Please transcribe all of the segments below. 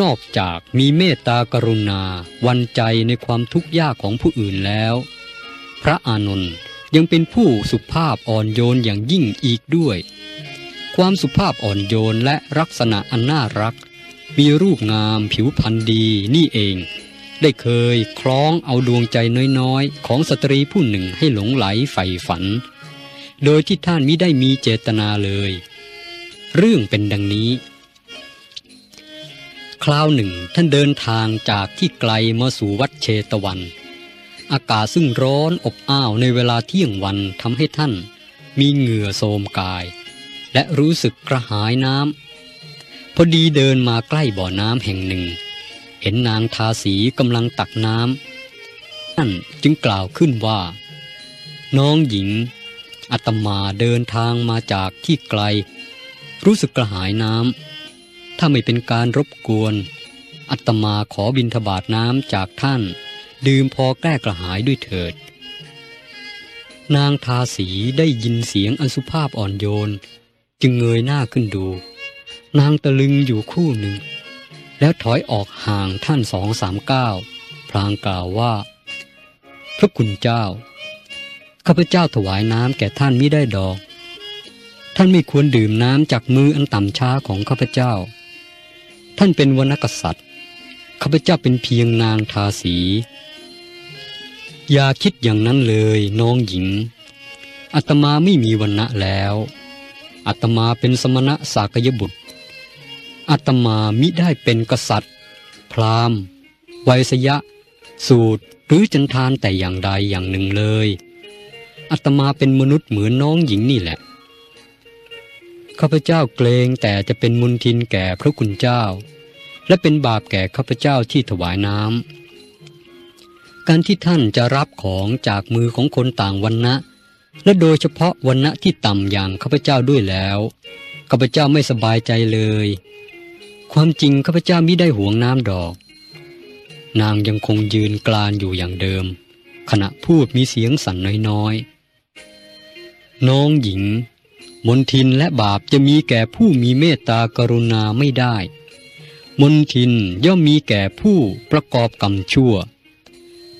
นอกจากมีเมตตากรุณา วันใจในความทุกข์ยากของผู้อื่นแล้ว พระอานนท์ยังเป็นผู้สุภาพอ่อนโยนอย่างยิ่งอีกด้วย ความสุภาพอ่อนโยนและลักษณะอันน่ารัก มีรูปงามผิวพรรณดีนี่เอง ได้เคยคล้องเอาดวงใจน้อยๆ ของสตรีผู้หนึ่งให้หลงไหลใฝ่ฝัน โดยที่ท่านมิได้มีเจตนาเลย เรื่องเป็นดังนี้ คราวหนึ่งท่านเดินทางจากที่ไกลมาสู่วัดเชตวัน อากาศซึ่งร้อนอบอ้าวในเวลาเที่ยงวันทำให้ท่านมีเหงื่อโทมกาย และรู้สึกกระหายน้ำพอดีเดินมาใกล้บ่อน้ำแห่งหนึ่ง เห็นนางทาสีกำลังตักน้ำท่านจึงกล่าวขึ้นว่า น้องหญิงอาตมาเดินทางมาจากที่ไกล รู้สึกกระหายน้ำ ถ้าไม่เป็นการรบกวนอาตมาขอบินทบาทน้ำจากท่าน ดื่มพอแก้กระหายด้วยเถิด นางทาสีได้ยินเสียงอันสุภาพอ่อนโยน จึงเงยหน้าขึ้นดู นางตะลึงอยู่คู่หนึ่ง แล้วถอยออกห่างท่านสองสามก้าวพลางกล่าวว่า พระคุณเจ้าข้าพเจ้าถวายน้ำแก่ท่านมิได้ดอก ท่านไม่ควรดื่มน้ำจากมืออันต่ำช้าของข้าพเจ้า ท่านเป็นวรรณกษัตริย์ข้าพเจ้าเป็นเพียงนางทาสี อย่าคิดอย่างนั้นเลยน้องหญิงอาตมาไม่มีวันณะแล้วอาตมาเป็นสมณะสากยบุตรอาตมามิได้เป็นกษัตริย์ พราหมณ์ไวยสยะ สูตรหรือจันทานแต่อย่างใดอย่างหนึ่งเลยอาตมาเป็นมนุษย์เหมือนน้องหญิงนี่แหละ ข้าพเจ้าเกรงแต่จะเป็นมุนทินแก่พระคุณเจ้า และเป็นบาปแก่ข้าพเจ้าที่ถวายน้ำการที่ท่านจะรับของจากมือของคนต่างวันนะและโดยเฉพาะวันณะที่ต่ำอย่างข้าพเจ้าด้วยแล้วข้าพเจ้าไม่สบายใจเลย ความจริงข้าพเจ้ามิได้หวงน้ำดอก นางยังคงยืนกลานอยู่อย่างเดิม ขณะพูดมีเสียงสั่นน้อยๆ น้องหญิง มนทินและบาปจะมีแก่ผู้มีเมตตากรุณาไม่ได้ มนทินย่อมมีแก่ผู้ประกอบกรรมชั่ว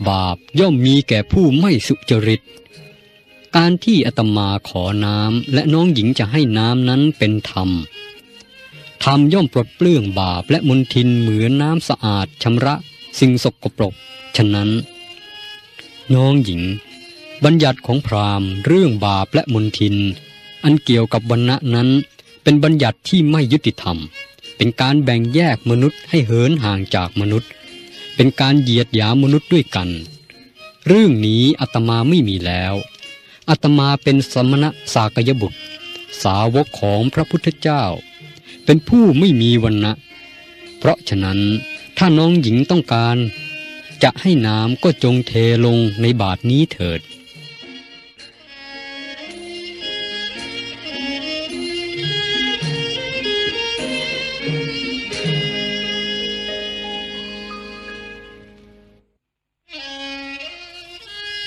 บาปย่อมมีแก่ผู้ไม่สุจริต การที่อาตมาขอน้ำและน้องหญิงจะให้น้ำนั้นเป็นธรรม ธรรมย่อมปลดเปลื้องบาปและมนทินเหมือนน้ำสะอาดชำระสิ่งสกปรก ฉะนั้น น้องหญิง บัญญัติของพราหมณ์เรื่องบาปและมนทิน อันเกี่ยวกับวันณะนั้น เป็นบัญญัติที่ไม่ยุติธรรม เป็นการแบ่งแยกมนุษย์ให้เหินห่างจากมนุษย์ เป็นการเหยียดหยามมนุษย์ด้วยกัน เรื่องนี้อาตมาไม่มีแล้วอาตมาเป็นสมณะสากยบุตร สาวกของพระพุทธเจ้า เป็นผู้ไม่มีวันนะเพราะฉะนั้นถ้าน้องหญิงต้องการ จะให้น้ำก็จงเทลงในบาทนี้เถิด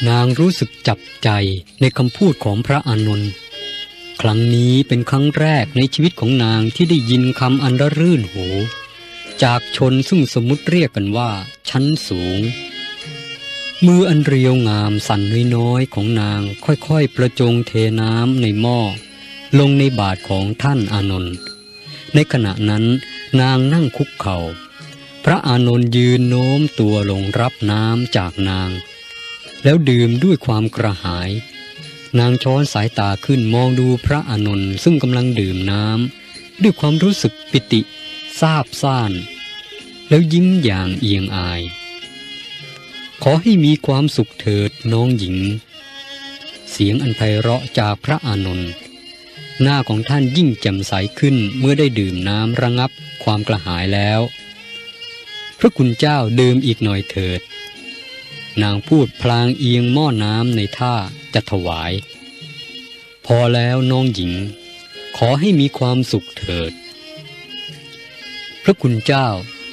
นางรู้สึกจับใจในคำพูดของพระอานนท์ครั้งนี้เป็นครั้งแรกในชีวิตของนางที่ได้ยินคำอันระรื่นหูจากชนซึ่งสมมุติเรียกกันว่า ชั้นสูง มืออันเรียวงามสั่นน้อยๆของนางค่อยๆประจงเทน้ำในหม้อ ลงในบาทของท่านอานนท์ในขณะนั้นนางนั่งคุกเขา่า พระอานนท์ยืนโน้มตัวลงรับน้ำจากนาง แล้วดื่มด้วยความกระหาย นางช้อนสายตาขึ้นมองดูพระอานนท์ซึ่งกำลังดื่มน้ำด้วยความรู้สึกปิติซาบซ่าน แล้วยิ้มอย่างเอียงอาย ขอให้มีความสุขเถิดน้องหญิง เสียงอันไพเราะจากพระอานนท์หน้าของท่านยิ่งแจ่มใสขึ้นเมื่อได้ดื่มน้ำระงับความกระหายแล้ว พระคุณเจ้าดื่มอีกหน่อยเถิด นางพูดพลางเอียงหม้อน้ำในท่าจะถวาย พอแล้วน้องหญิง ขอให้มีความสุขเถิด พระคุณเจ้า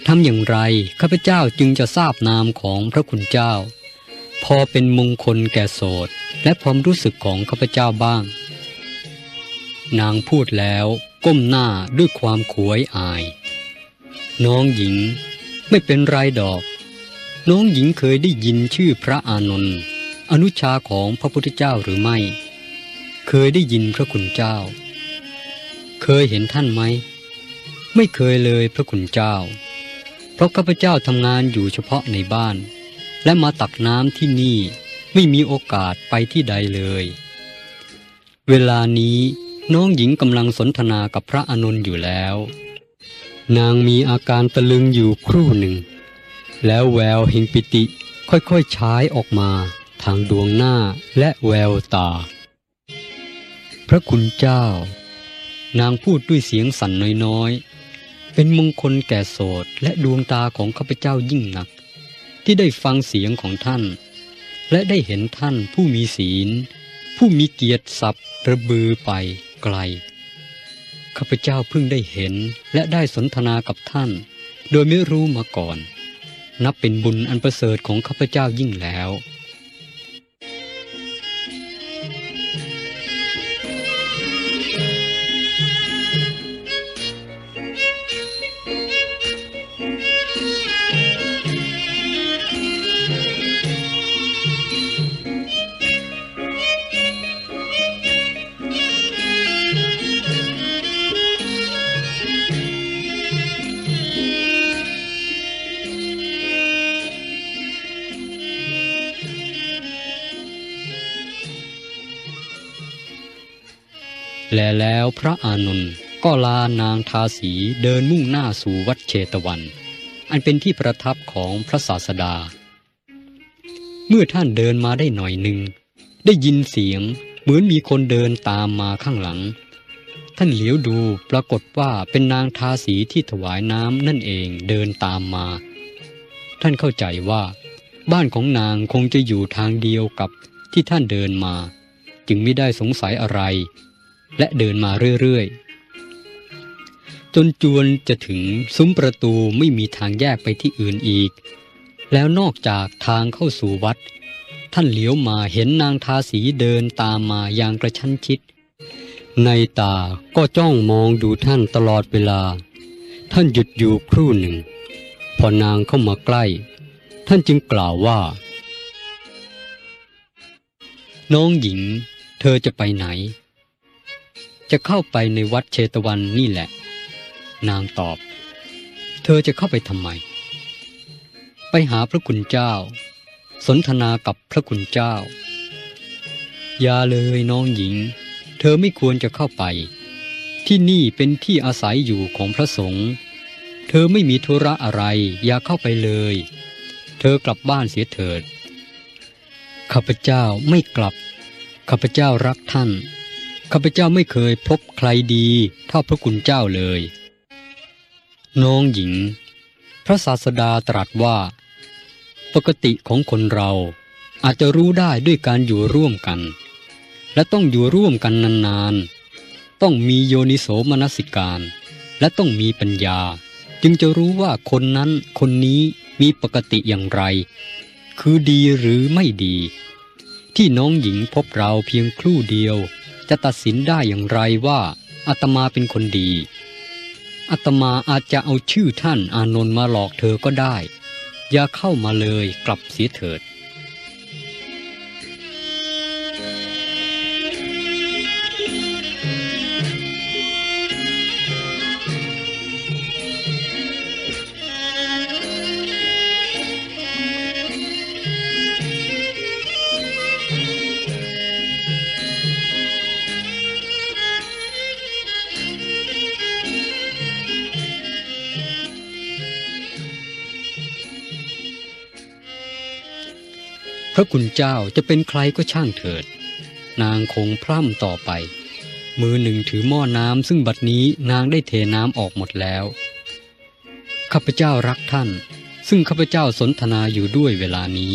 ทำอย่างไรข้าพเจ้าจึงจะทราบนามของพระคุณเจ้า พอเป็นมงคลแก่โสดและความรู้สึกของข้าพเจ้าบ้าง นางพูดแล้วก้มหน้าด้วยความขวยอาย น้องหญิงไม่เป็นไรดอก น้องหญิงเคยได้ยินชื่อพระอานนท์อนุชาของพระพุทธเจ้าหรือไม่ เคยได้ยินพระคุณเจ้า เคยเห็นท่านไหม ไม่เคยเลยพระคุณเจ้า เพราะข้าพเจ้าทำงานอยู่เฉพาะในบ้าน และมาตักน้ำที่นี่ไม่มีโอกาสไปที่ใดเลย เวลานี้น้องหญิงกำลังสนทนากับพระอานนท์อยู่แล้ว นางมีอาการตะลึงอยู่ครู่หนึ่ง แล้วแววห่งปิติค่อยๆฉายออกมาทางดวงหน้าและแววตา พระคุณเจ้า นางพูดด้วยเสียงสั่นน้อยๆ เป็นมงคลแก่โสดและดวงตาของข้าพเจ้ายิ่งนัก ที่ได้ฟังเสียงของท่าน และได้เห็นท่านผู้มีศีล ผู้มีเกียรติศัพท์ระบือไปไกล ข้าพเจ้าเพิ่งได้เห็นและได้สนทนากับท่าน โดยไม่รู้มาก่อน นับเป็นบุญอันประเสริฐของข้าพเจ้ายิ่งแล้ว แลแล้วพระอานนท์ก็ลานางทาสีเดินมุ่งหน้าสู่วัดเชตวัน อันเป็นที่ประทับของพระศาสดา เมื่อท่านเดินมาได้หน่อยหนึ่ง ได้ยินเสียงเหมือนมีคนเดินตามมาข้างหลัง ท่านเหลียวดูปรากฏว่าเป็นนางทาสีที่ถวายน้ำนั่นเองเดินตามมา ท่านเข้าใจว่า บ้านของนางคงจะอยู่ทางเดียวกับที่ท่านเดินมา จึงไม่ได้สงสัยอะไร และเดินมาเรื่อยๆ จนจวนจะถึงซุ้มประตูไม่มีทางแยกไปที่อื่นอีก แล้วนอกจากทางเข้าสู่วัด ท่านเหลียวมาเห็นนางทาสีเดินตามมาอย่างกระชั้นชิด ในตาก็จ้องมองดูท่านตลอดเวลา ท่านหยุดอยู่ครู่หนึ่ง พอนางเข้ามาใกล้ ท่านจึงกล่าวว่า น้องหญิง เธอจะไปไหน จะเข้าไปในวัดเชตวันนี่แหละ นางตอบ เธอจะเข้าไปทำไม ไปหาพระคุณเจ้า สนทนากับพระคุณเจ้า อย่าเลยน้องหญิง เธอไม่ควรจะเข้าไป ที่นี่เป็นที่อาศัยอยู่ของพระสงฆ์เธอไม่มีธุระอะไร อย่าเข้าไปเลย เธอกลับบ้านเสียเถิดข้าพเจ้าไม่กลับข้าพเจ้ารักท่าน ข้าพเจ้าไม่เคยพบใครดีเท่าพระคุณเจ้าเลย น้องหญิง พระศาสดาตรัสว่า ปกติของคนเราอาจจะรู้ได้ด้วยการอยู่ร่วมกัน และต้องอยู่ร่วมกันนานๆ ต้องมีโยนิโสมนสิการ และต้องมีปัญญา จึงจะรู้ว่าคนนั้นคนนี้มีปกติอย่างไร คือดีหรือไม่ดี ที่น้องหญิงพบเราเพียงครู่เดียว จะตัดสินได้อย่างไรว่าอาตมาเป็นคนดีอาตมาอาจจะเอาชื่อท่านอานนท์มาหลอกเธอก็ได้ อย่าเข้ามาเลยกลับเสียเถิด พระคุณเจ้าจะเป็นใครก็ช่างเถิด นางคงพร่ำต่อไป มือหนึ่งถือหม้อน้ำซึ่งบัดนี้นางได้เทน้ำออกหมดแล้ว ข้าพเจ้ารักท่าน ซึ่งข้าพเจ้าสนทนาอยู่ด้วยเวลานี้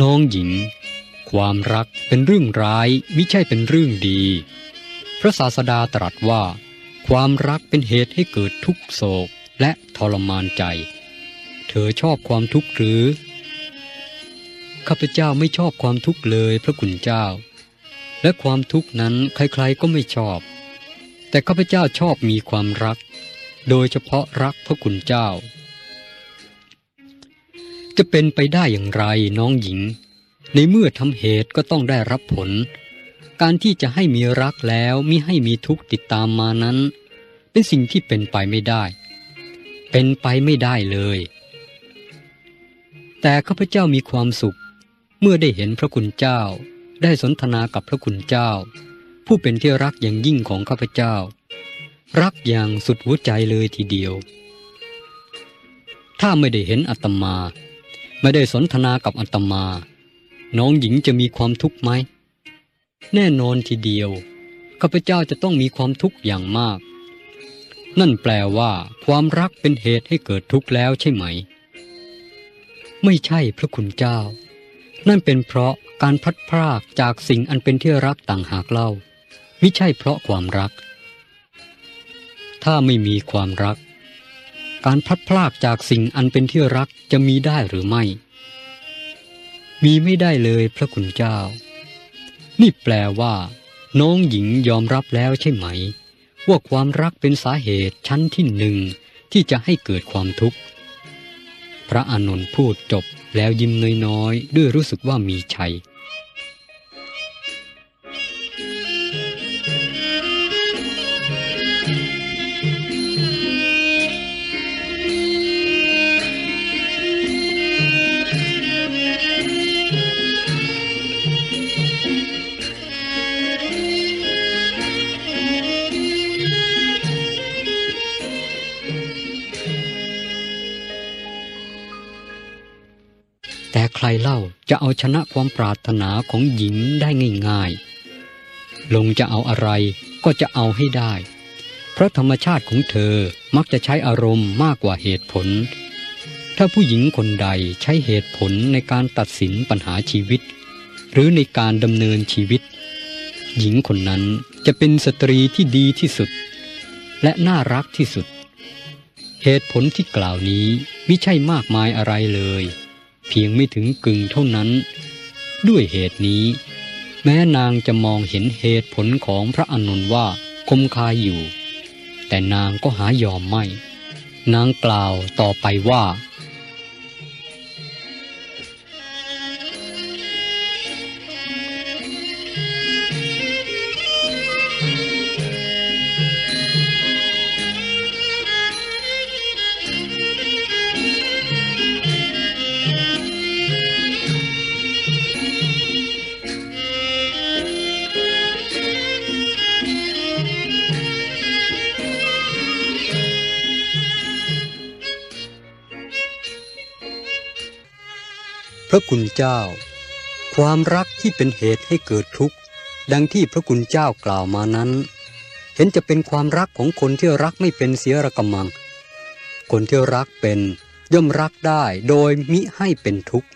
น้องหญิง ความรักเป็นเรื่องร้ายมิใช่เป็นเรื่องดี พระศาสดาตรัสว่า ความรักเป็นเหตุให้เกิดทุกโศกและทรมานใจ เธอชอบความทุกข์หรือ ข้าพเจ้าไม่ชอบความทุกข์เลยพระคุณเจ้า และความทุกข์นั้นใครๆก็ไม่ชอบ แต่ข้าพเจ้าชอบมีความรัก โดยเฉพาะรักพระคุณเจ้า จะเป็นไปได้อย่างไรน้องหญิง ในเมื่อทำเหตุก็ต้องได้รับผล การที่จะให้มีรักแล้วมิให้มีทุกข์ติดตามมานั้น เป็นสิ่งที่เป็นไปไม่ได้ เป็นไปไม่ได้เลย แต่ข้าพเจ้ามีความสุข เมื่อได้เห็นพระคุณเจ้า ได้สนทนากับพระคุณเจ้า ผู้เป็นที่รักอย่างยิ่งของข้าพเจ้า รักอย่างสุดหัวใจเลยทีเดียว ถ้าไม่ได้เห็นอัตมา ไม่ได้สนทนากับอัตมา น้องหญิงจะมีความทุกข์ไหม แน่นอนทีเดียว ข้าพเจ้าจะต้องมีความทุกข์อย่างมาก นั่นแปลว่า ความรักเป็นเหตุให้เกิดทุกข์แล้วใช่ไหม ไม่ใช่พระคุณเจ้า นั่นเป็นเพราะการพัดพรากจากสิ่งอันเป็นที่รักต่างหากเล่า มิใช่เพราะความรัก ถ้าไม่มีความรัก การพัดพลากจากสิ่งอันเป็นที่รักจะมีได้หรือไม่ มีไม่ได้เลยพระคุณเจ้า นี่แปลว่า น้องหญิงยอมรับแล้วใช่ไหม ว่าความรักเป็นสาเหตุชั้นที่หนึ่งที่จะให้เกิดความทุกข์ พระอานนท์พูดจบ แล้วยิ้มน้อยๆ ด้วยรู้สึกว่ามีชัย แต่ใครเล่าจะเอาชนะความปรารถนาของหญิงได้ง่ายๆ ลงจะเอาอะไรก็จะเอาให้ได้ เพราะธรรมชาติของเธอมักจะใช้อารมณ์มากกว่าเหตุผล ถ้าผู้หญิงคนใดใช้เหตุผลในการตัดสินปัญหาชีวิต หรือในการดำเนินชีวิต หญิงคนนั้นจะเป็นสตรีที่ดีที่สุด และน่ารักที่สุด เหตุผลที่กล่าวนี้ไม่ใช่มากมายอะไรเลย เพียงไม่ถึงกึ่งเท่านั้น ด้วยเหตุนี้ แม้นางจะมองเห็นเหตุผลของพระอานนท์ว่าคมคายอยู่ แต่นางก็หายอมไม่ นางกล่าวต่อไปว่า ระคุณเจ้า ความรักที่เป็นเหตุให้เกิดทุกข์ ดังที่พระคุณเจ้ากล่าวมานั้น เห็นจะเป็นความรักของคนที่รักไม่เป็นเสียระกำมัง คนที่รักเป็นย่อมรักได้โดยมิให้เป็นทุกข์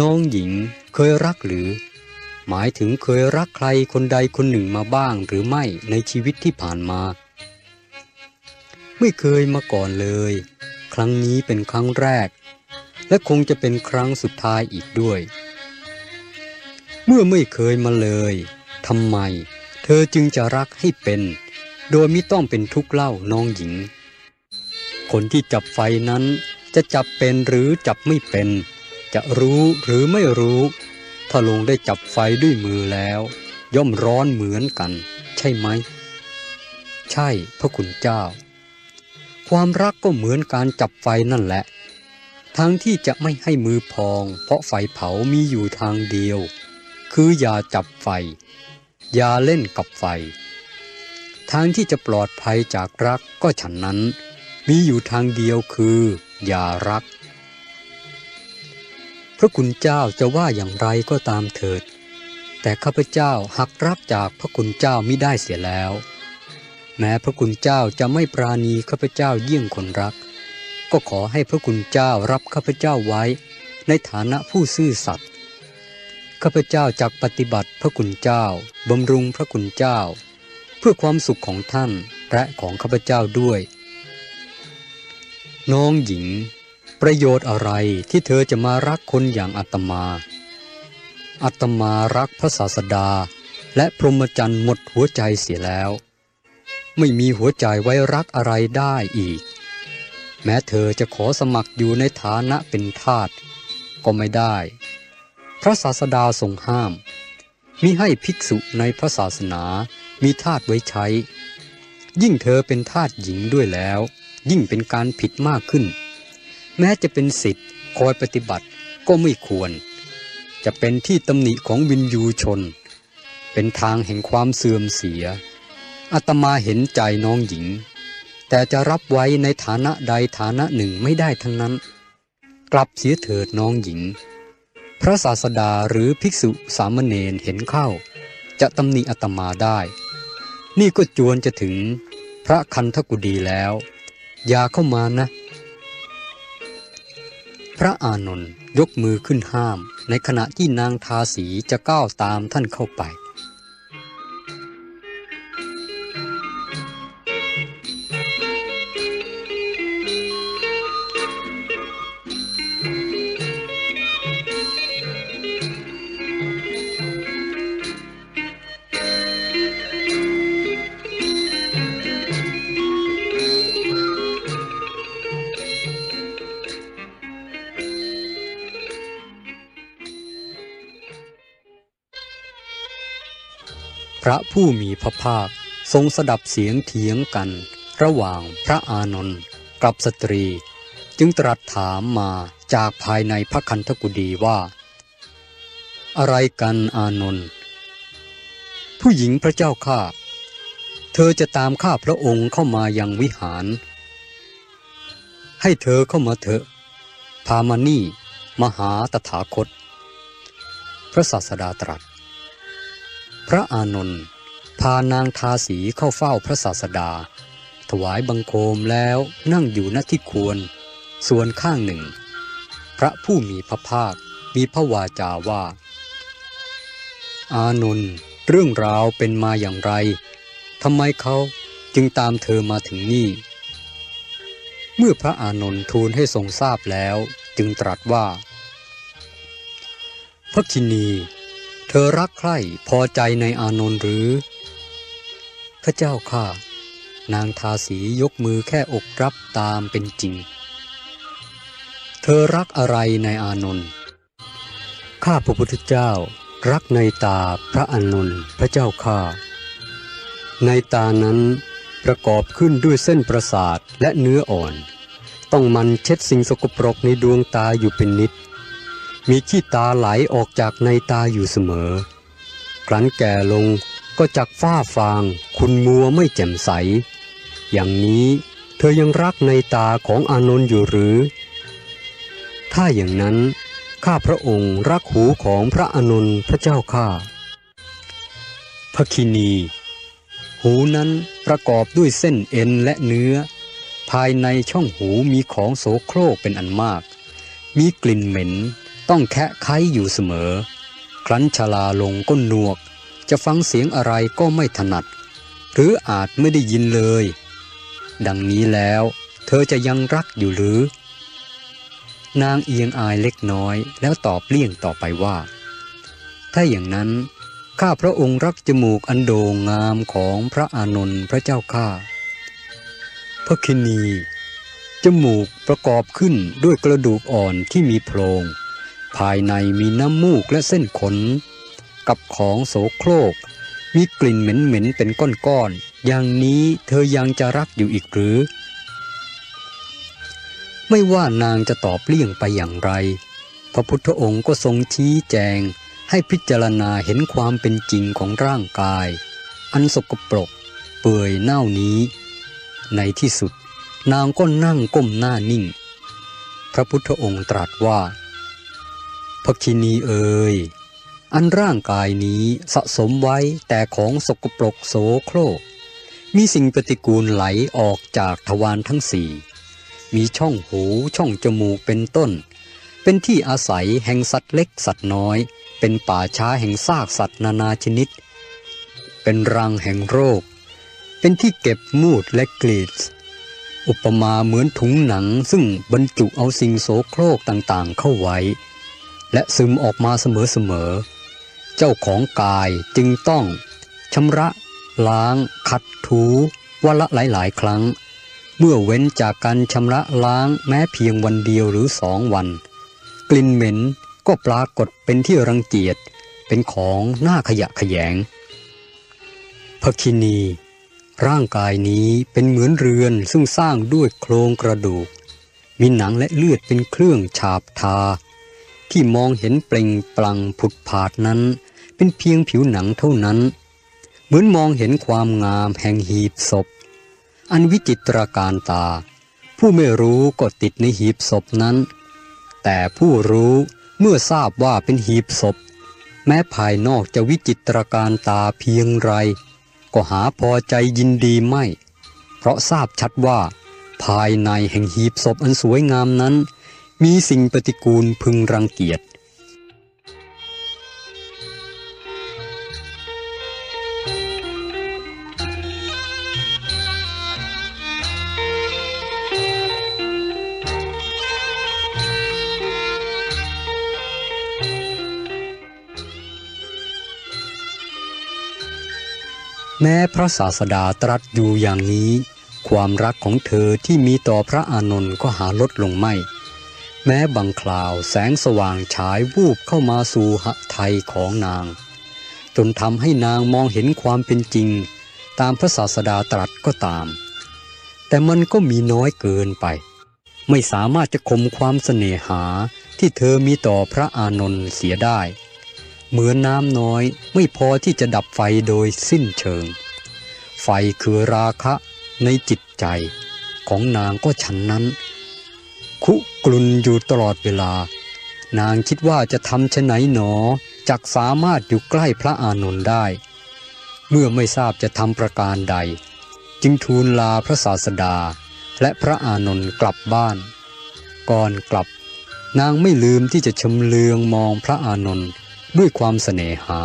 น้องหญิงเคยรักหรือ หมายถึงเคยรักใครคนใดคนหนึ่งมาบ้างหรือไม่ในชีวิตที่ผ่านมา ไม่เคยมาก่อนเลย ครั้งนี้เป็นครั้งแรก และคงจะเป็นครั้งสุดท้ายอีกด้วย เมื่อไม่เคยมาเลยทำไม เธอจึงจะรักให้เป็น โดยไม่ต้องเป็นทุกข์เล่าน้องหญิง คนที่จับไฟนั้นจะจับเป็นหรือจับไม่เป็น จะรู้หรือไม่รู้ ถ้าลงได้จับไฟด้วยมือแล้ว ย่อมร้อนเหมือนกัน ใช่ไหม ใช่พระคุณเจ้า ความรักก็เหมือนการจับไฟนั่นแหละ ทั้งที่จะไม่ให้มือพอง เพราะไฟเผามีอยู่ทางเดียว คืออย่าจับไฟ อย่าเล่นกับไฟ ทางที่จะปลอดภัยจากรักก็ฉันนั้น มีอยู่ทางเดียวคือ อย่ารัก พระคุณเจ้าจะว่าอย่างไรก็ตามเถิด แต่ข้าพเจ้าหักรักจากพระคุณเจ้ามิได้เสียแล้ว แม้พระคุณเจ้าจะไม่ปราณีข้าพเจ้าเยี่ยงคนรัก ก็ขอให้พระคุณเจ้ารับข้าพเจ้าไว้ ในฐานะผู้ซื่อสัตย์ข้าพเจ้าจักปฏิบัติพระคุณเจ้าบำรุงพระคุณเจ้า เพื่อความสุขของท่านและของข้าพเจ้าด้วย น้องหญิง ประโยชน์อะไรที่เธอจะมารักคนอย่างอาตมาอาตมารักพระศาสดา และพรหมจรรย์หมดหัวใจเสียแล้ว ไม่มีหัวใจไว้รักอะไรได้อีก แม้เธอจะขอสมัครอยู่ในฐานะเป็นทาสก็ไม่ได้ พระศาสดาทรงห้าม มิให้ภิกษุในพระศาสนามีทาสไว้ใช้ ยิ่งเธอเป็นทาสหญิงด้วยแล้ว ยิ่งเป็นการผิดมากขึ้น แม้จะเป็นสิทธิ์คอยปฏิบัติก็ไม่ควร จะเป็นที่ตำหนิของวินยูชน เป็นทางแห่งความเสื่อมเสียอาตมาเห็นใจน้องหญิง แต่จะรับไว้ในฐานะใดฐานะหนึ่งไม่ได้ทั้งนั้น กลับเสียเถิดน้องหญิง พระศาสดาหรือภิกษุสามเณรเห็นเข้า จะตำหนิอาตมาได้ นี่ก็จวนจะถึงพระคันธกุดีแล้ว อย่าเข้ามานะ พระอานนท์ยกมือขึ้นห้าม ในขณะที่นางทาสีจะก้าวตามท่านเข้าไป พระผู้มีพระภาคทรงสดับเสียงเถียงกัน ระหว่างพระอานนท์กับสตรี จึงตรัสถามมาจากภายในพระคันธกุฎีว่า อะไรกันอานนท์ผู้หญิงพระเจ้าข้าเธอจะตามข้าพระองค์เข้ามายังวิหาร ให้เธอเข้ามาเถอะ พามานี่ มหาตถาคต พระศาสดาตรัส ระอานนท์พานางทาสีเข้าเฝ้าพระศาสดา ถวายบังคมแล้วนั่งอยู่ณที่ควร ส่วนข้างหนึ่ง พระผู้มีพระภาคมีพระวาจาว่า อานนท์เรื่องราวเป็นมาอย่างไรทำไมเขาจึงตามเธอมาถึงนี่ เมื่อพระอานนท์ทูลให้ทรงทราบแล้ว จึงตรัสว่า พระคินี เธอรักใคร่พอใจในอานนท์หรือ พระเจ้าข้านางทาสียกมือแค่อกรับตามเป็นจริง เธอรักอะไรในอานนท์ข้าพระพุทธเจ้า รักในตาพระอานนท์พระเจ้าข้าในตานั้นประกอบขึ้นด้วยเส้นประสาทและเนื้ออ่อน ต้องมันเช็ดสิ่งสกปรกในดวงตาอยู่เป็นนิด มีขี้ตาไหลออกจากในตาอยู่เสมอ ครั้นแก่ลงก็จักฝ้าฟาง คุณมัวไม่แจ่มใส อย่างนี้เธอยังรักในตาของอานนท์อยู่หรือ ถ้าอย่างนั้น ข้าพระองค์รักหูของพระอานนท์พระเจ้าข้าพระคินี หูนั้นประกอบด้วยเส้นเอ็นและเนื้อ ภายในช่องหูมีของโสโครกเป็นอันมาก มีกลิ่นเหม็น ต้องแคะไข้อยู่เสมอ ครั้นชลาลงก็หนวก จะฟังเสียงอะไรก็ไม่ถนัด หรืออาจไม่ได้ยินเลย ดังนี้แล้ว เธอจะยังรักอยู่หรือ นางเอียงอายเล็กน้อยแล้วตอบเลี่ยงต่อไปว่า ถ้าอย่างนั้น ข้าพระองค์รักจมูกอันโด่งงามของพระอานนท์พระเจ้าข้าพระคินีจมูกประกอบขึ้นด้วยกระดูกอ่อนที่มีโพรง ภายในมีน้ำมูกและเส้นขน กับของโสโครก มีกลิ่นเหม็นๆเป็นก้อนๆอย่างนี้เธอยังจะรักอยู่อีกหรือ ไม่ว่านางจะตอบเลี่ยงไปอย่างไร พระพุทธองค์ก็ทรงชี้แจงให้พิจารณาเห็นความเป็นจริงของร่างกาย อันสกปรก เปื่อยเน่านี้ ในที่สุด นางก็นั่งก้มหน้านิ่ง พระพุทธองค์ตรัสว่า พระคินีเอ่ยอันร่างกายนี้สะสมไว้แต่ของสกปรกโสโครก มีสิ่งปฏิกูลไหลออกจากทวารทั้งสี่ มีช่องหูช่องจมูกเป็นต้น เป็นที่อาศัยแห่งสัตว์เล็กสัตว์น้อย เป็นป่าช้าแห่งซากสัตว์นานาชนิด เป็นรังแห่งโรค เป็นที่เก็บมูดและกรีดอุปมาเหมือนถุงหนังซึ่งบรรจุเอาสิ่งโสโครกต่างๆเข้าไว้ และซึมออกมาเสมอๆ เจ้าของกายจึงต้องชำระล้างขัดถูวันละหลายๆ ครั้ง เมื่อเว้นจากการชำระล้างแม้เพียงวันเดียวหรือสองวัน กลิ่นเหม็นก็ปรากฏเป็นที่รังเกียจเป็นของหน้าขยะแขยงพคินี ร่างกายนี้เป็นเหมือนเรือนซึ่งสร้างด้วยโครงกระดูก มีหนังและเลือดเป็นเครื่องฉาบทา ที่มองเห็นเปล่งปลั่งผุดผาดนั้น เป็นเพียงผิวหนังเท่านั้น เหมือนมองเห็นความงามแห่งหีบศพ อันวิจิตรการตา ผู้ไม่รู้ก็ติดในหีบศพนั้น แต่ผู้รู้เมื่อทราบว่าเป็นหีบศพ แม้ภายนอกจะวิจิตรการตาเพียงไร ก็หาพอใจยินดีไม่ เพราะทราบชัดว่า ภายในแห่งหีบศพอันสวยงามนั้น มีสิ่งปฏิกูลพึงรังเกียจ แม้พระศาสดาตรัสอยู่อย่างนี้ ความรักของเธอที่มีต่อพระอานนท์ก็หาลดลงไม่ แม้บางคราวแสงสว่างฉายวูบเข้ามาสู่หไทยของนาง จนทำให้นางมองเห็นความเป็นจริง ตามพระศาสดาตรัสก็ตาม แต่มันก็มีน้อยเกินไป ไม่สามารถจะข่มความเสน่หาที่เธอมีต่อพระอานนท์เสียได้ เหมือนน้ำน้อยไม่พอที่จะดับไฟโดยสิ้นเชิง ไฟคือราคะในจิตใจของนางก็ฉันนั้น คุกลุนอยู่ตลอดเวลา นางคิดว่าจะทำชะไหนหนอจักสามารถอยู่ใกล้พระอานนท์ได้ เมื่อไม่ทราบจะทำประการใด จึงทูลลาพระศาสดา และพระอานนท์กลับบ้าน ก่อนกลับ นางไม่ลืมที่จะชำเลืองมองพระอานนท์ด้วยความเสน่หา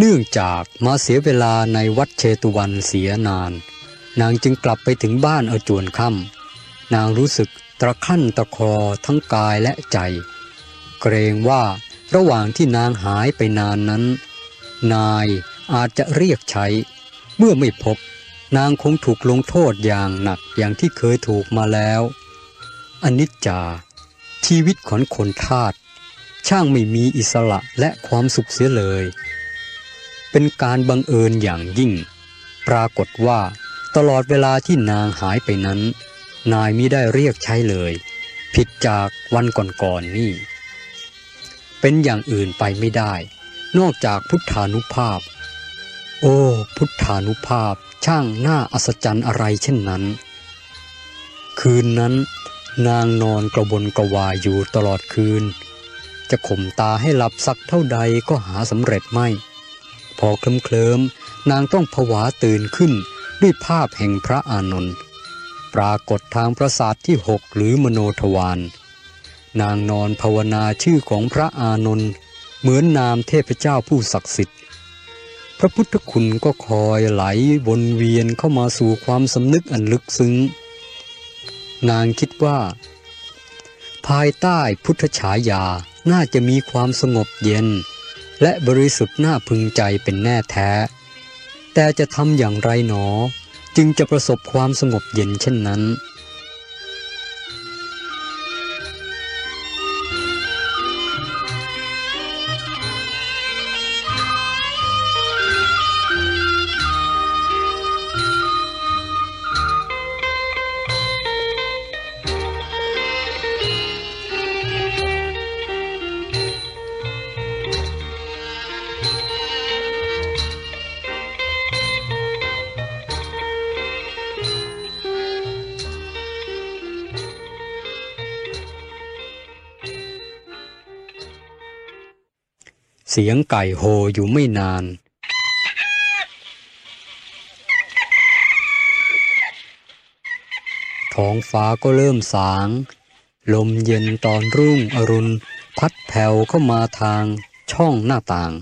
เนื่องจากมาเสียเวลาในวัดเชตุวันเสียนาน นางจึงกลับไปถึงบ้านเอาจวนค่ำนางรู้สึกตะขั้นตะคอทั้งกายและใจ เกรงว่าระหว่างที่นางหายไปนานนั้น นายอาจจะเรียกใช้ เมื่อไม่พบ นางคงถูกลงโทษอย่างหนักอย่างที่เคยถูกมาแล้วอนิจจา ชีวิตของคนทาสช่างไม่มีอิสระและความสุขเสียเลย เป็นการบังเอิญอย่างยิ่ง ปรากฏว่าตลอดเวลาที่นางหายไปนั้น นายมิได้เรียกใช้เลย ผิดจากวันก่อนๆนนี่ เป็นอย่างอื่นไปไม่ได้ นอกจากพุทธานุภาพ โอ้ พุทธานุภาพช่างน่าอัศจรรย์อะไรเช่นนั้น คืนนั้น นางนอนกระวนกระวายอยู่ตลอดคืน จะข่มตาให้หลับสักเท่าใดก็หาสำเร็จไม่ พอเคลิ้มเคลิมนางต้องผวาตื่นขึ้นด้วยภาพแห่งพระอานนท์ปรากฏทางประสาทที่หกหรือมโนทวารนางนอนภาวนาชื่อของพระอานนท์เหมือนนามเทพเจ้าผู้ศักดิ์สิทธิ์พระพุทธคุณก็คอยไหลวนเวียนเข้ามาสู่ความสำนึกอันลึกซึ้ง นางคิดว่า ภายใต้พุทธฉายาน่าจะมีความสงบเย็น และบริสุทธิ์น่าพึงใจเป็นแน่แท้ แต่จะทำอย่างไรหนอ จึงจะประสบความสงบเย็นเช่นนั้น สียงไก่โฮอยู่ไม่นาน ท้องฟ้าก็เริ่มสาง ลมเย็นตอนรุ่งอรุณ พัดแผ่วเข้ามาทางช่องหน้าต่าง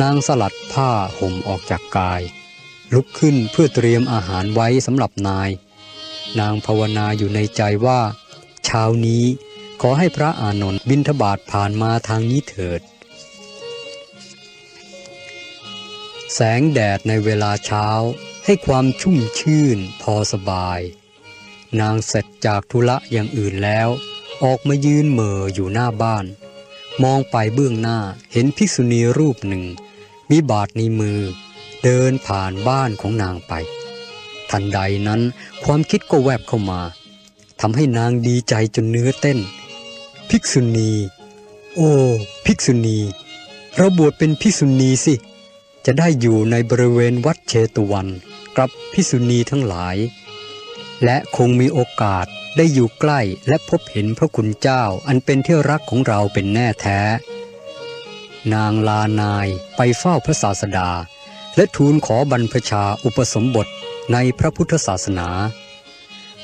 นางสลัดผ้าห่มออกจากกาย ลุกขึ้นเพื่อเตรียมอาหารไว้สำหรับนาย นางภาวนาอยู่ในใจว่า เช้านี้ขอให้พระอานนท์บินทบาทผ่านมาทางนี้เถิด แสงแดดในเวลาเช้าให้ความชุ่มชื่นพอสบาย นางเสร็จจากธุระอย่างอื่นแล้ว ออกมายืนเม่ออยู่หน้าบ้าน มองไปเบื้องหน้าเห็นภิกษุณีรูปหนึ่ง มีบาทในมือ เดินผ่านบ้านของนางไป ทันใดนั้นความคิดก็แวบเข้ามาทำให้นางดีใจจนเนื้อเต้น ภิกษุณี โอ้ ภิกษุณี เราบวชเป็นภิกษุณีสิ จะได้อยู่ในบริเวณวัดเชตวันกับภิกษุณีทั้งหลาย และคงมีโอกาสได้อยู่ใกล้และพบเห็นพระคุณเจ้าอันเป็นที่รักของเราเป็นแน่แท้ นางลานายไปเฝ้าพระศาสดา และทูลขอบรรพชาอุปสมบทในพระพุทธศาสนา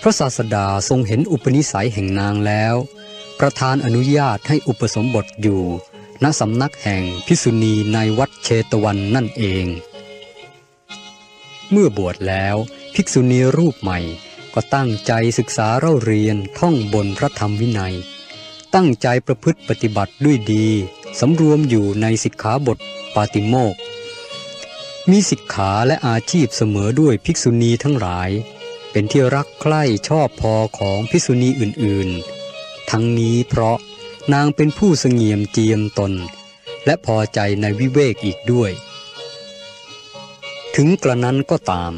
พระศาสดาทรงเห็นอุปนิสัยแห่งนางแล้ว ประทานอนุญาตให้อุปสมบทอยู่ ณสำนักแห่งพิสุณีในวัดเชตวันนั่นเอง เมื่อบวชแล้วภิกษุณีรูปใหม่ก็ตั้งใจศึกษาเล่าเรียนท่องบนพระธรรมวินัย ตั้งใจประพฤติปฏิบัติด้วยดี สำรวมอยู่ในสิกขาบทปาติโมกข์ มีสิกขาและอาชีพเสมอด้วยภิกษุณีทั้งหลาย เป็นที่รักใคร่ชอบพอของภิกษุณีอื่นๆ ทั้งนี้เพราะนางเป็นผู้เสงี่ยมเจียมตน และพอใจในวิเวกอีกด้วย ถึงกระนั้นก็ตาม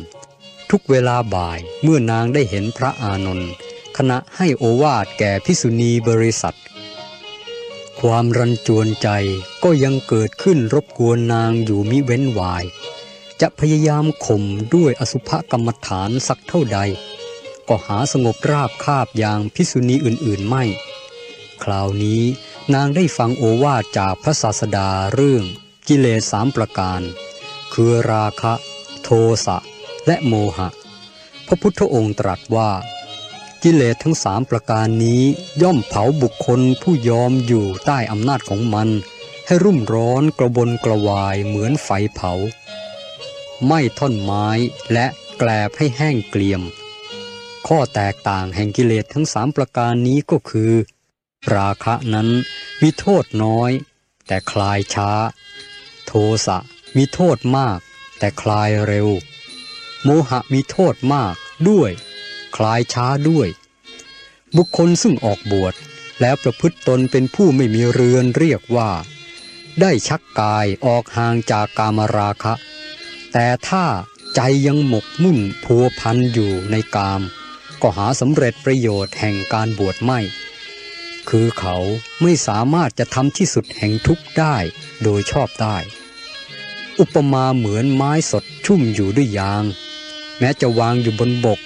ทุกเวลาบ่ายเมื่อนางได้เห็นพระอานนท์ขณะให้โอวาทแก่ภิกษุณีบริษัท ความรันจวนใจก็ยังเกิดขึ้นรบกวนนางอยู่มิเว้นวาย จะพยายามข่มด้วยอสุภกรรมฐานสักเท่าใด ก็หาสงบราบคาบอย่างภิกษุณีอื่นๆไม่ คราวนี้นางได้ฟังโอวาทจากพระศาสดาเรื่องกิเลสสามประการ คือราคะ โทสะ และโมหะ พระพุทธองค์ตรัสว่า กิเลสทั้งสามประการนี้ย่อมเผาบุคคลผู้ยอมอยู่ใต้อำนาจของมัน ให้รุ่มร้อนกระบนกระวายเหมือนไฟเผา ไม่ท่อนไม้และแกลบให้แห้งเกลียม ข้อแตกต่างแห่งกิเลสทั้งสามประการนี้ก็คือ ราคะนั้นมีโทษน้อย แต่คลายช้า โทสะมีโทษมาก แต่คลายเร็ว โมหะมีโทษมากด้วย คลายช้าด้วย บุคคลซึ่งออกบวชแล้วประพฤติตนเป็นผู้ไม่มีเรือนเรียกว่า ได้ชักกายออกห่างจากกามราคะ แต่ถ้าใจยังหมกมุ่นพัวพันอยู่ในกาม ก็หาสำเร็จประโยชน์แห่งการบวชไม่ คือเขาไม่สามารถจะทำที่สุดแห่งทุกข์ได้โดยชอบได้ อุปมาเหมือนไม้สดชุ่มอยู่ด้วยยาง แม้จะวางอยู่บนบก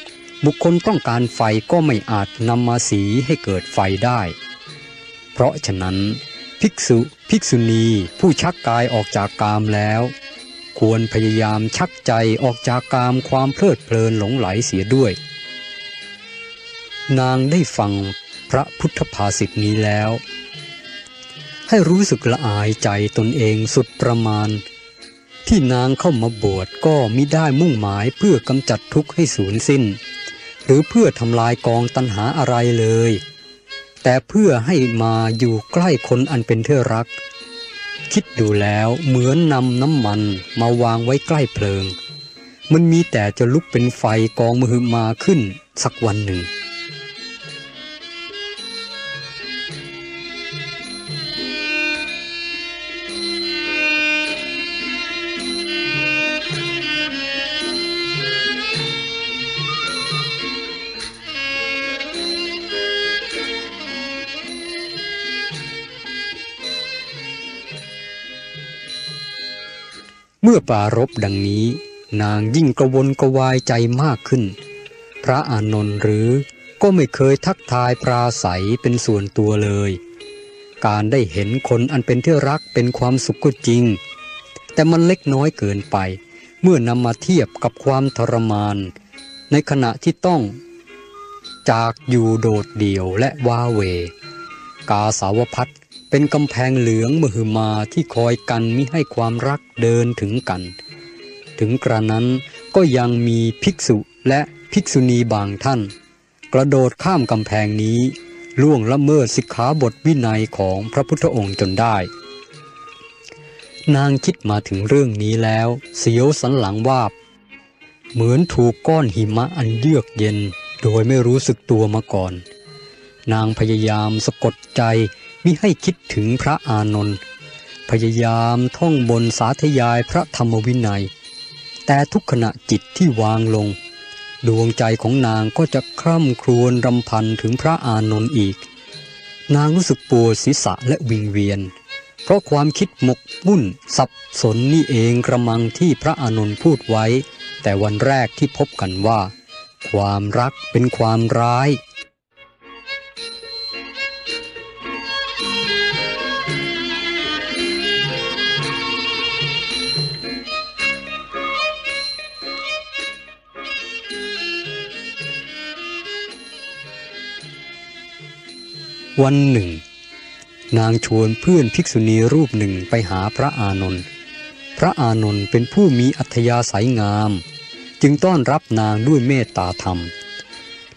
บุคคลต้องการไฟก็ไม่อาจนำมาสีให้เกิดไฟได้ เพราะฉะนั้น ภิกษุภิกษุณีผู้ชักกายออกจากกามแล้ว ควรพยายามชักใจออกจากกามความเพลิดเพลินหลงไหลเสียด้วย นางได้ฟังพระพุทธภาษิตนี้แล้ว ให้รู้สึกละอายใจตนเองสุดประมาณ ที่นางเข้ามาบวชก็มิได้มุ่งหมายเพื่อกำจัดทุกข์ให้สูญสิ้น หรือเพื่อทำลายกองตัณหาอะไรเลย แต่เพื่อให้มาอยู่ใกล้คนอันเป็นเทอรัก คิดดูแล้วเหมือนนำน้ำมันมาวางไว้ใกล้เพลิง มันมีแต่จะลุกเป็นไฟกองมหึมาขึ้นสักวันหนึ่ง มื่อปรารบดังนี้นางยิ่งกระวนกระวายใจมากขึ้น พระอานนท์หรือก็ไม่เคยทักทายปราศัยเป็นส่วนตัวเลย การได้เห็นคนอันเป็นที่รักเป็นความสุขก็จริง แต่มันเล็กน้อยเกินไป เมื่อนำมาเทียบกับความทรมาน ในขณะที่ต้อง จากอยู่โดดเดี่ยวและว้าเหวกาสาวพัด เป็นกำแพงเหลืองมหึมาที่คอยกันมิให้ความรักเดินถึงกัน ถึงกระนั้นก็ยังมีภิกษุและภิกษุณีบางท่าน กระโดดข้ามกำแพงนี้ ล่วงละเมิดสิกขาบทวินัยของพระพุทธองค์จนได้ นางคิดมาถึงเรื่องนี้แล้วเสียวสันหลังวาบ เหมือนถูกก้อนหิมะอันเยือกเย็นโดยไม่รู้สึกตัวมาก่อน นางพยายามสะกดใจ มิให้คิดถึงพระอานนท์พยายามท่องบนสาธยายพระธรรมวินัย แต่ทุกขณะจิตที่วางลง ดวงใจของนางก็จะคร่ำครวญรำพันถึงพระอานนท์อีก นางรู้สึกปวดศีรษะและวิงเวียน เพราะความคิดหมกมุ่นสับสนนี่เองกระมังที่พระอานนท์พูดไว้ แต่วันแรกที่พบกันว่า ความรักเป็นความร้าย วันหนึ่ง นางชวนเพื่อนภิกษุณีรูปหนึ่งไปหาพระอานนท์พระอานนท์เป็นผู้มีอัธยาศัยงาม จึงต้อนรับนางด้วยเมตตาธรรม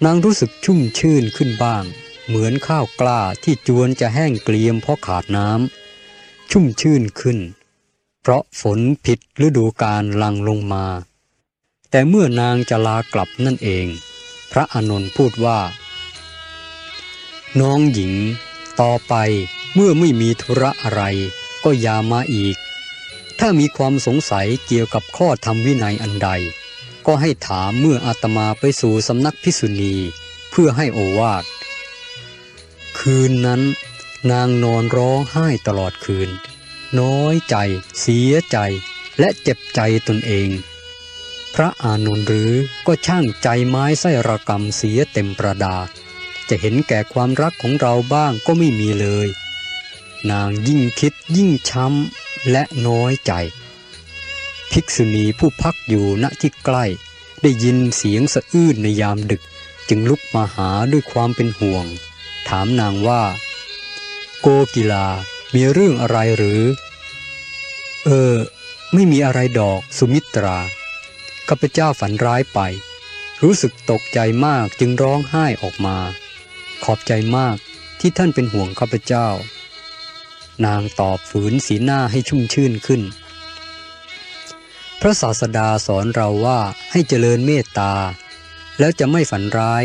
นางรู้สึกชุ่มชื่นขึ้นบ้าง เหมือนข้าวกล้าที่จวนจะแห้งเกลียมเพราะขาดน้ำชุ่มชื่นขึ้น เพราะฝนผิดฤดูกาลลังลงมา แต่เมื่อนางจะลากลับนั่นเอง พระอานนท์พูดว่า น้องหญิง ต่อไปเมื่อไม่มีธุระอะไร ก็อย่ามาอีก ถ้ามีความสงสัยเกี่ยวกับข้อธรรมวินัยอันใด ก็ให้ถามเมื่ออาตมาไปสู่สำนักพิสุณีเพื่อให้โอวาทคืนนั้น นางนอนร้องไห้ตลอดคืน น้อยใจ เสียใจและเจ็บใจตนเอง พระอานนท์หรือก็ช่างใจไม้ไส้ระกรรมเสียเต็มประดา จะเห็นแก่ความรักของเราบ้างก็ไม่มีเลย นางยิ่งคิดยิ่งช้ำและน้อยใจ ภิกษุณีผู้พักอยู่ณที่ใกล้ ได้ยินเสียงสะอื้นในยามดึกจึงลุกมาหาด้วยความเป็นห่วง ถามนางว่า โกกีลา มีเรื่องอะไรหรือ เออ ไม่มีอะไรดอกสุมิตราข้าพเจ้าฝันร้ายไป รู้สึกตกใจมากจึงร้องไห้ออกมา ขอบใจมากที่ท่านเป็นห่วงข้าพเจ้า นางตอบฝืนสีหน้าให้ชุ่มชื่นขึ้น พระศาสดาสอนเราว่าให้เจริญเมตตา แล้วจะไม่ฝันร้าย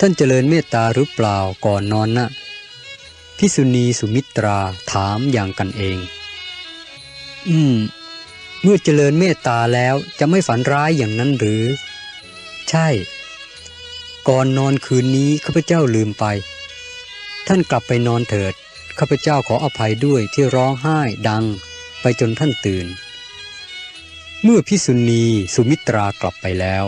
ท่านเจริญเมตตาหรือเปล่าก่อนนอนนะพิสุณีสุมิตราถามอย่างกันเอง อืม เมื่อเจริญเมตตาแล้วจะไม่ฝันร้ายอย่างนั้นหรือ ใช่ ก่อนนอนคืนนี้ข้าพเจ้าลืมไป ท่านกลับไปนอนเถิดข้าพเจ้าขออภัยด้วยที่ร้องไห้ดังไปจนท่านตื่น เมื่อพิสุณีสุมิตรากลับไปแล้ว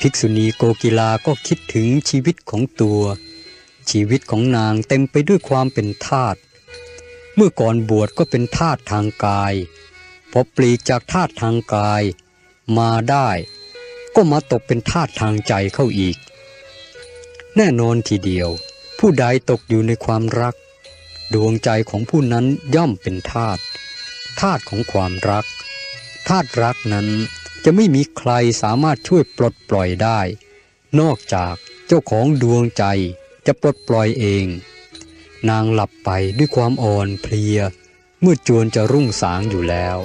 ภิกษุณีโกกีลาก็คิดถึงชีวิตของตัว ชีวิตของนางเต็มไปด้วยความเป็นทาสเมื่อก่อนบวชก็เป็นทาสทางกาย พอปลีกจากทาสทางกายมาได้ ก็มาตกเป็นทาสทางใจเข้าอีก แน่นอนทีเดียว ผู้ใดตกอยู่ในความรัก ดวงใจของผู้นั้นย่อมเป็นทาสทาสของความรักทาสรักนั้นจะไม่มีใครสามารถช่วยปลดปล่อยได้ นอกจากเจ้าของดวงใจจะปลดปล่อยเอง นางหลับไปด้วยความอ่อนเพลีย เมื่อจวนจะรุ่งสางอยู่แล้ว